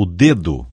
o dedo.